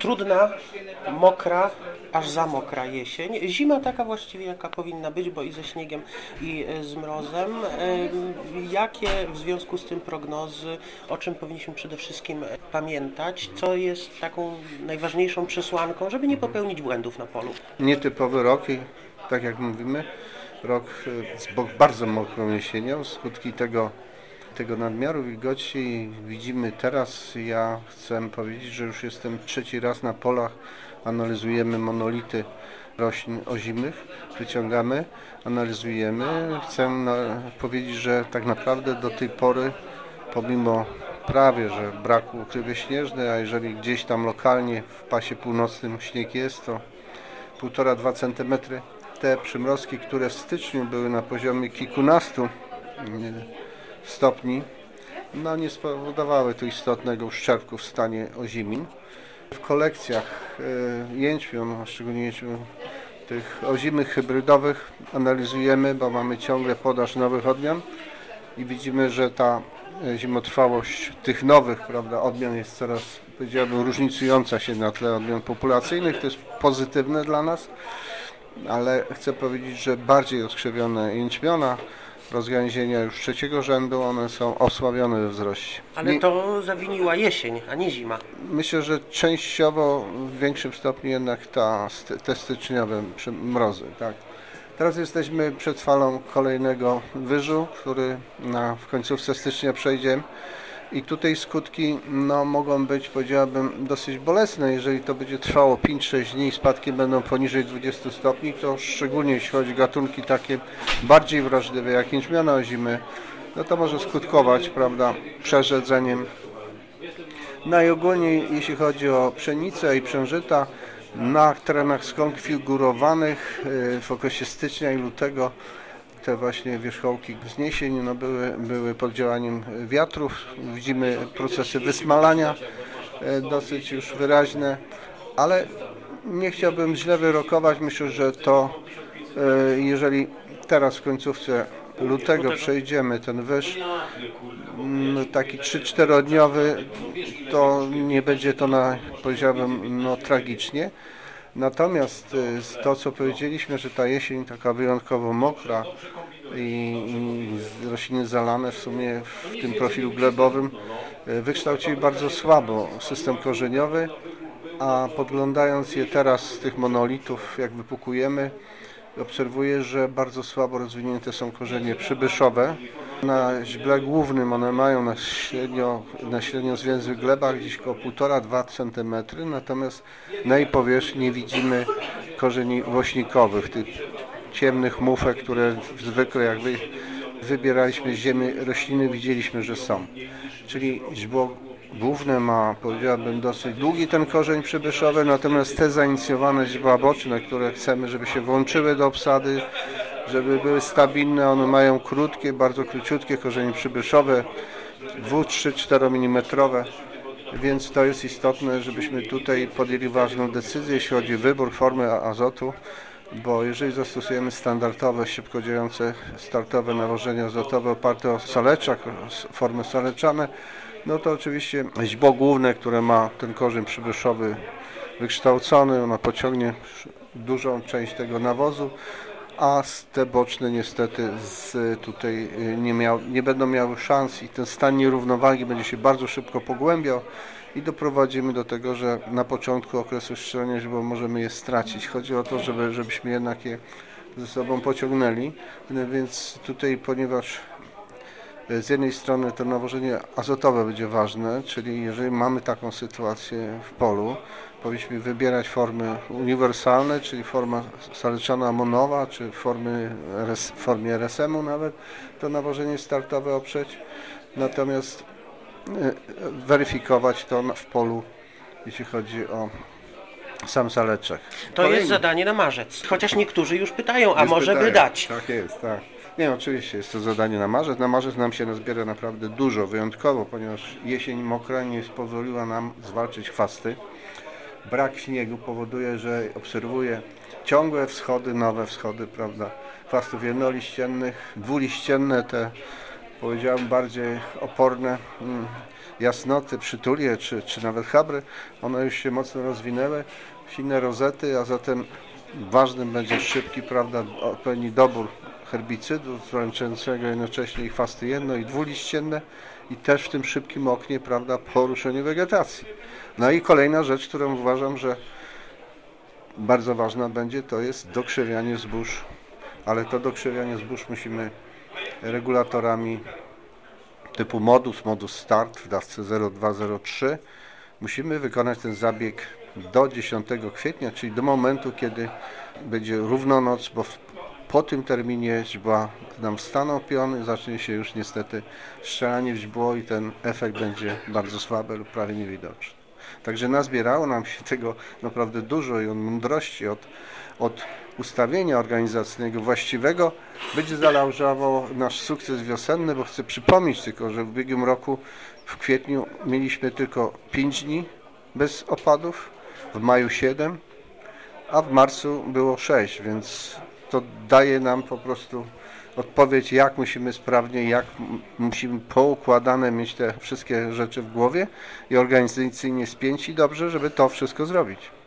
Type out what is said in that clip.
trudna, mokra, aż za mokra jesień. Zima taka właściwie jaka powinna być, bo i ze śniegiem i e, z mrozem. E, Jakie w związku z tym prognozy, o czym powinniśmy przede wszystkim pamiętać, co jest taką najważniejszą przesłanką, żeby nie popełnić błędów na polu? Nietypowy rok i tak jak mówimy, rok e, z bardzo mokrą jesienią. Skutki tego, tego nadmiaru wilgoci widzimy teraz. Ja chcę powiedzieć, że już jestem trzeci raz na polach. Analizujemy monolity roślin ozimych, wyciągamy, analizujemy. Chcę na, powiedzieć, że tak naprawdę do tej pory, pomimo prawie, że braku ukrywy śnieżnej, a jeżeli gdzieś tam lokalnie w pasie północnym śnieg jest, to 1,5-2 cm. Te przymrozki, które w styczniu były na poziomie kilkunastu stopni, no nie spowodowały tu istotnego uszczerbku w stanie ozimin. W kolekcjach e, jęczmią, a szczególnie jęczmią tych ozimych hybrydowych analizujemy, bo mamy ciągle podaż nowych odmian i widzimy, że ta e, zimotrwałość tych nowych prawda, odmian jest coraz, powiedziałbym, różnicująca się na tle odmian populacyjnych. To jest pozytywne dla nas, ale chcę powiedzieć, że bardziej oskrzywione jęczmiona, rozgałęzienia już trzeciego rzędu, one są osłabione we wzroście. Ale Nie- to zawiniła jesień, a nie zima. Myślę, że częściowo w większym stopniu jednak ta, st- te styczniowe przy- mrozy. Tak. Teraz jesteśmy przed falą kolejnego wyżu, który na, w końcówce stycznia przejdzie. I tutaj skutki no, mogą być, powiedziałbym, dosyć bolesne. Jeżeli to będzie trwało 5-6 dni spadki będą poniżej 20 stopni, to szczególnie jeśli chodzi o gatunki takie bardziej wrażliwe, jak jęczmiana ozimy, no to może skutkować, prawda, przerzedzeniem Najogólniej jeśli chodzi o pszenicę i przężyta, na terenach skonfigurowanych y, w okresie stycznia i lutego te właśnie wierzchołki wzniesień no były, były pod działaniem wiatrów. Widzimy procesy wysmalania y, dosyć już wyraźne, ale nie chciałbym źle wyrokować. Myślę, że to y, jeżeli teraz w końcówce lutego przejdziemy ten wyż, mm, taki 3-4 dniowy, to nie będzie to na, powiedziałbym, no tragicznie. Natomiast y, to, co powiedzieliśmy, że ta jesień taka wyjątkowo mokra i, rośliny zalane w sumie w tym profilu glebowym y, wykształcili bardzo słabo system korzeniowy, a podglądając je teraz z tych monolitów, jak wypukujemy, obserwuję, że bardzo słabo rozwinięte są korzenie przybyszowe. Na źle głównym one mają na średnio, na średnio zwięzłych glebach gdzieś około 1,5-2 cm, natomiast na jej powierzchni widzimy korzeni wośnikowych, tych ciemnych mufek, które zwykle jak wy, wybieraliśmy z ziemi rośliny, widzieliśmy, że są. Czyli źdźbło główne ma, powiedziałbym, dosyć długi ten korzeń przybyszowy, natomiast te zainicjowane źdźbła boczne, które chcemy, żeby się włączyły do obsady, żeby były stabilne, one mają krótkie, bardzo króciutkie korzenie przybyszowe, 2, 3, 4 mm, więc to jest istotne, żebyśmy tutaj podjęli ważną decyzję, jeśli chodzi o wybór formy azotu, bo jeżeli zastosujemy standardowe, szybko działające startowe nawożenie azotowe oparte o saleczak, s- formy saleczane, no to oczywiście źdźbło główne, które ma ten korzeń przybyszowy wykształcony, ono pociągnie dużą część tego nawozu, a te boczne niestety z, tutaj y, nie, miał, nie będą miały szans i ten stan nierównowagi będzie się bardzo szybko pogłębiał i doprowadzimy do tego, że na początku okresu strzelania źdźbła możemy je stracić. Chodzi o to, żeby, żebyśmy jednak je ze sobą pociągnęli, No więc tutaj ponieważ z jednej strony to nawożenie azotowe będzie ważne, czyli jeżeli mamy taką sytuację w polu, powinniśmy wybierać formy uniwersalne, czyli forma saleczana amonowa, czy formy w formie RSM-u nawet, to nawożenie startowe oprzeć. Natomiast e, weryfikować to w polu, jeśli chodzi o sam saleczek. To jest Kolejny- zadanie na marzec. Chociaż niektórzy już pytają, a Już może by pytają. dać. Tak jest, tak. Nie, oczywiście jest to zadanie na marzec. Na marzec nam się nazbiera naprawdę dużo, wyjątkowo, ponieważ jesień mokra nie pozwoliła nam zwalczyć chwasty. Brak śniegu powoduje, że obserwuję ciągłe wschody, nowe wschody, prawda, chwastów jednoliściennych, dwuliścienne te powiedziałem, bardziej oporne mm, jasnoty, przytulie czy, czy nawet habry, one już się mocno rozwinęły, silne rozety, a zatem ważnym będzie szybki, prawda, odpowiedni dobór herbicydu, zwalczającego jednocześnie i chwasty jedno i dwuliścienne i też w tym szybkim oknie, prawda, poruszeniu wegetacji. No i kolejna rzecz, którą uważam, że bardzo ważna będzie, to jest dokrzewianie zbóż, ale to dokrzewianie zbóż musimy regulatorami typu modus, modus start w dawce 0203 musimy wykonać ten zabieg do 10 kwietnia, czyli do momentu, kiedy będzie równonoc, bo w, po tym terminie źdźbła nam wstaną piony, zacznie się już niestety strzelanie w źdźbło i ten efekt będzie bardzo słaby lub prawie niewidoczny. Także nazbierało nam się tego naprawdę dużo i od mądrości, od, od ustawienia organizacyjnego właściwego będzie zależało nasz sukces wiosenny, bo chcę przypomnieć tylko, że w ubiegłym roku w kwietniu mieliśmy tylko 5 dni bez opadów, w maju 7, a w marcu było 6, więc to daje nam po prostu odpowiedź, jak musimy sprawnie, jak musimy poukładane mieć te wszystkie rzeczy w głowie i organizacyjnie spięci dobrze, żeby to wszystko zrobić.